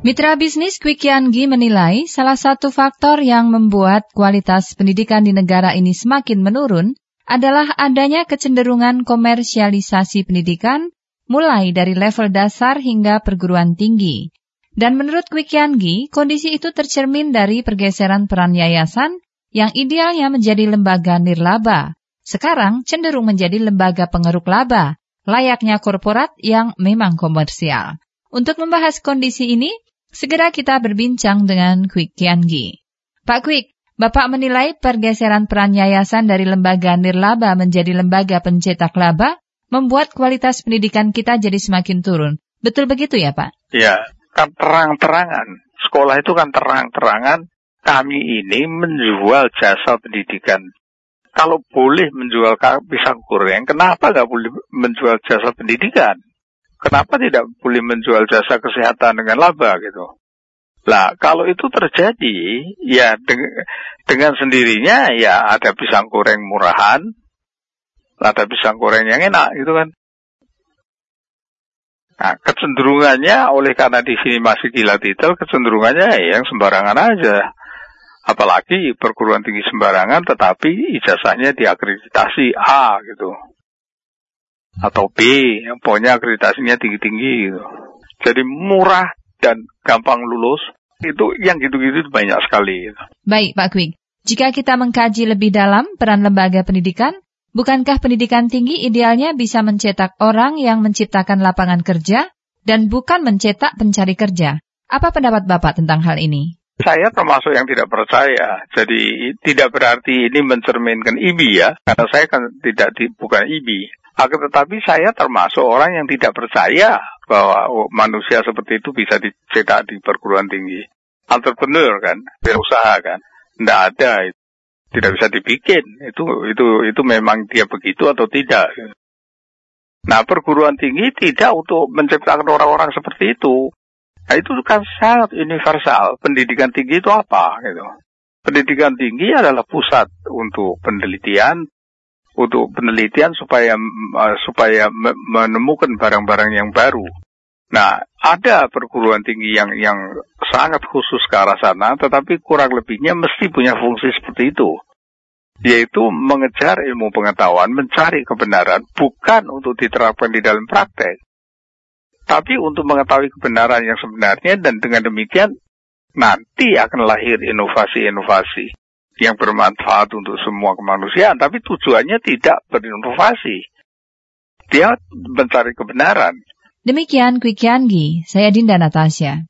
Mitra bisnis Quick Yangi menilai salah satu faktor yang membuat kualitas pendidikan di negara ini semakin menurun adalah adanya kecenderungan komersialisasi pendidikan mulai dari level dasar hingga perguruan tinggi. Dan menurut Quick Yangi, kondisi itu tercermin dari pergeseran peran yayasan yang idealnya menjadi lembaga nirlaba. Sekarang cenderung menjadi lembaga pengeruk laba, layaknya korporat yang memang komersial. Untuk membahas kondisi ini, Segera kita berbincang dengan Quick Kiangi. Pak Quick, Bapak menilai pergeseran peran yayasan dari lembaga nirlaba menjadi lembaga pencetak laba membuat kualitas pendidikan kita jadi semakin turun. Betul begitu ya Pak? Ya, kan terang-terangan. Sekolah itu kan terang-terangan kami ini menjual jasa pendidikan. Kalau boleh menjual pisang goreng, kenapa nggak boleh menjual jasa pendidikan? Kenapa tidak boleh menjual jasa kesehatan dengan laba gitu? Lah, kalau itu terjadi, ya dengan, dengan sendirinya ya ada pisang goreng murahan, ada pisang goreng yang enak gitu kan. Nah, kecenderungannya oleh karena di sini masih gila titel, kecenderungannya ya yang sembarangan aja. Apalagi perguruan tinggi sembarangan tetapi ijazahnya diakreditasi A gitu atau B, pokoknya akreditasinya tinggi-tinggi gitu. Jadi murah dan gampang lulus, itu yang gitu-gitu banyak sekali. Gitu. Baik Pak Kwik, jika kita mengkaji lebih dalam peran lembaga pendidikan, bukankah pendidikan tinggi idealnya bisa mencetak orang yang menciptakan lapangan kerja dan bukan mencetak pencari kerja? Apa pendapat Bapak tentang hal ini? Saya termasuk yang tidak percaya. Jadi tidak berarti ini mencerminkan IBI ya, karena saya kan tidak bukan IBI. Akan tetapi saya termasuk orang yang tidak percaya bahwa manusia seperti itu bisa dicetak di perguruan tinggi. Entrepreneur kan, berusaha kan, tidak ada, tidak bisa dibikin. Itu itu itu memang dia begitu atau tidak. Nah perguruan tinggi tidak untuk menciptakan orang-orang seperti itu. Nah itu kan sangat universal. Pendidikan tinggi itu apa gitu. Pendidikan tinggi adalah pusat untuk penelitian, untuk penelitian supaya uh, supaya menemukan barang-barang yang baru. Nah, ada perguruan tinggi yang yang sangat khusus ke arah sana, tetapi kurang lebihnya mesti punya fungsi seperti itu, yaitu mengejar ilmu pengetahuan, mencari kebenaran, bukan untuk diterapkan di dalam praktek, tapi untuk mengetahui kebenaran yang sebenarnya dan dengan demikian nanti akan lahir inovasi-inovasi yang bermanfaat untuk semua kemanusiaan, tapi tujuannya tidak berinovasi. Dia mencari kebenaran. Demikian Quick Yangi, saya Dinda Natasha.